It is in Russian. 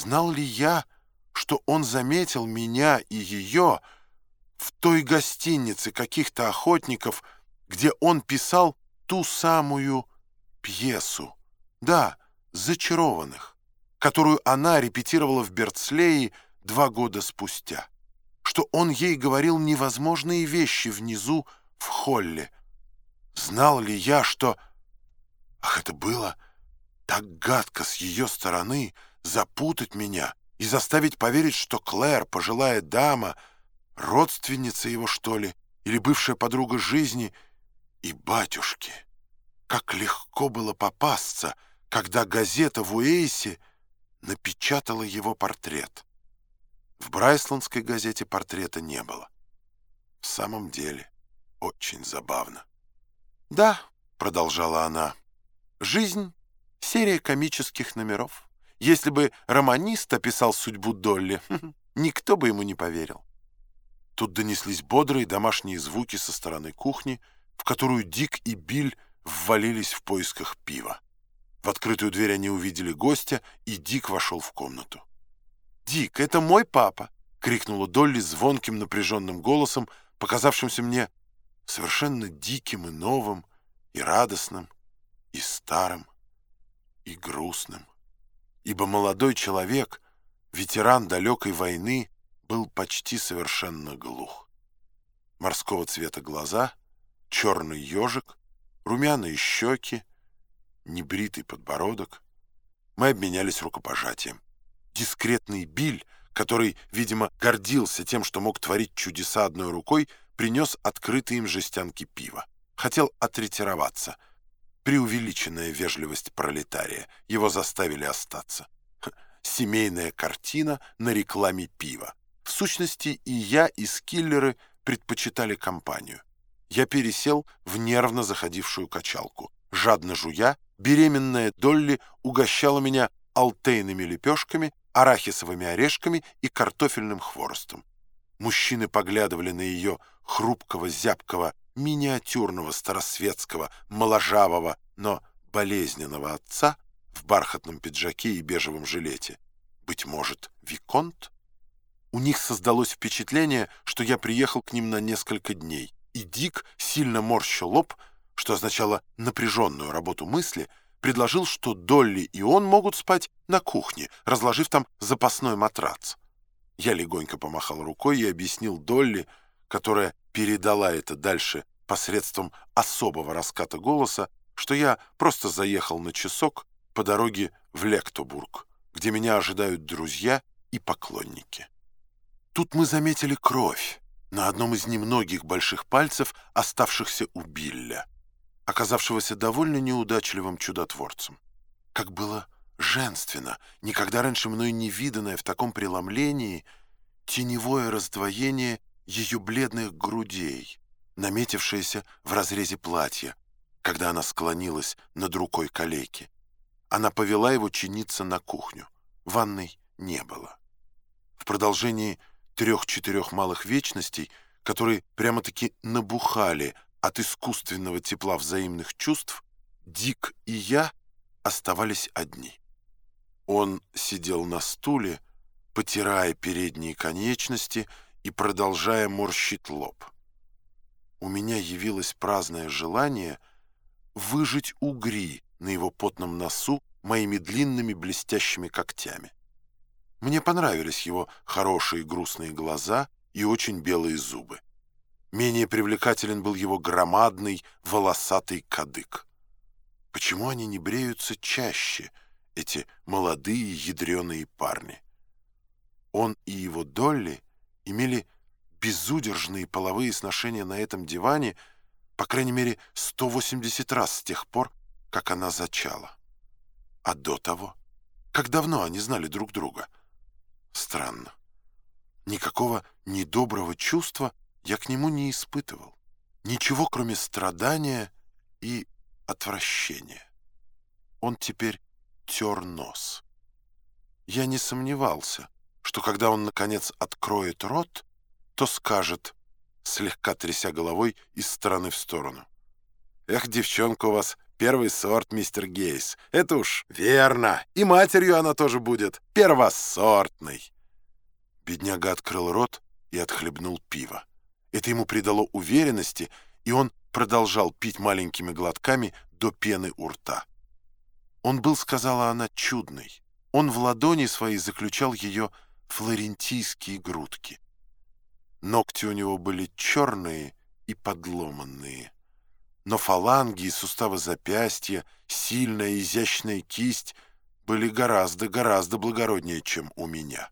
Знал ли я, что он заметил меня и ее в той гостинице каких-то охотников, где он писал ту самую пьесу? Да, «Зачарованных», которую она репетировала в Берцлее два года спустя. Что он ей говорил невозможные вещи внизу в холле. Знал ли я, что... Ах, это было так гадко с ее стороны запутать меня и заставить поверить, что Клэр, пожилая дама, родственница его, что ли, или бывшая подруга жизни, и батюшки. Как легко было попасться — когда газета в Уэйсе напечатала его портрет. В Брайсландской газете портрета не было. В самом деле, очень забавно. «Да», — продолжала она, — «жизнь — серия комических номеров. Если бы романист описал судьбу Долли, никто бы ему не поверил». Тут донеслись бодрые домашние звуки со стороны кухни, в которую Дик и Биль ввалились в поисках пива. В открытую дверь они увидели гостя, и Дик вошел в комнату. «Дик, это мой папа!» — крикнула Долли звонким напряженным голосом, показавшимся мне совершенно диким и новым, и радостным, и старым, и грустным. Ибо молодой человек, ветеран далекой войны, был почти совершенно глух. Морского цвета глаза, черный ежик, румяные щеки, небритый подбородок. Мы обменялись рукопожатием. Дискретный Биль, который, видимо, гордился тем, что мог творить чудеса одной рукой, принес открытые им жестянки пива. Хотел отретироваться. Преувеличенная вежливость пролетария. Его заставили остаться. Семейная картина на рекламе пива. В сущности, и я, и скиллеры предпочитали компанию. Я пересел в нервно заходившую качалку. Жадно жуя, беременная Долли угощала меня алтейными лепешками, арахисовыми орешками и картофельным хворостом. Мужчины поглядывали на ее хрупкого, зябкого, миниатюрного, старосветского, моложавого, но болезненного отца в бархатном пиджаке и бежевом жилете. Быть может, Виконт? У них создалось впечатление, что я приехал к ним на несколько дней, и Дик, сильно морщил лоб, что означало напряженную работу мысли, предложил, что Долли и он могут спать на кухне, разложив там запасной матрац. Я легонько помахал рукой и объяснил Долли, которая передала это дальше посредством особого раската голоса, что я просто заехал на часок по дороге в Лектобург, где меня ожидают друзья и поклонники. Тут мы заметили кровь на одном из немногих больших пальцев, оставшихся у Билля оказавшегося довольно неудачливым чудотворцем. Как было женственно, никогда раньше мной не виданное в таком преломлении теневое раздвоение ее бледных грудей, наметившееся в разрезе платья, когда она склонилась над рукой калеки. Она повела его чиниться на кухню. Ванной не было. В продолжении трех-четырех малых вечностей, которые прямо-таки набухали от искусственного тепла взаимных чувств Дик и я оставались одни. Он сидел на стуле, потирая передние конечности и продолжая морщить лоб. У меня явилось праздное желание выжить угри на его потном носу моими длинными блестящими когтями. Мне понравились его хорошие грустные глаза и очень белые зубы. Менее привлекателен был его громадный волосатый кадык. Почему они не бреются чаще, эти молодые ядреные парни? Он и его Долли имели безудержные половые сношения на этом диване, по крайней мере, 180 раз с тех пор, как она зачала. А до того? Как давно они знали друг друга? Странно. Никакого недоброго чувства я к нему не испытывал. Ничего, кроме страдания и отвращения. Он теперь тер нос. Я не сомневался, что когда он, наконец, откроет рот, то скажет, слегка тряся головой из стороны в сторону. «Эх, девчонка у вас первый сорт, мистер Гейс. Это уж верно. И матерью она тоже будет первосортной. Бедняга открыл рот и отхлебнул пиво. Это ему придало уверенности, и он продолжал пить маленькими глотками до пены у рта. Он был, сказала она, чудный. Он в ладони своей заключал ее флорентийские грудки. Ногти у него были черные и подломанные. Но фаланги и суставы запястья, сильная изящная кисть были гораздо-гораздо благороднее, чем у меня.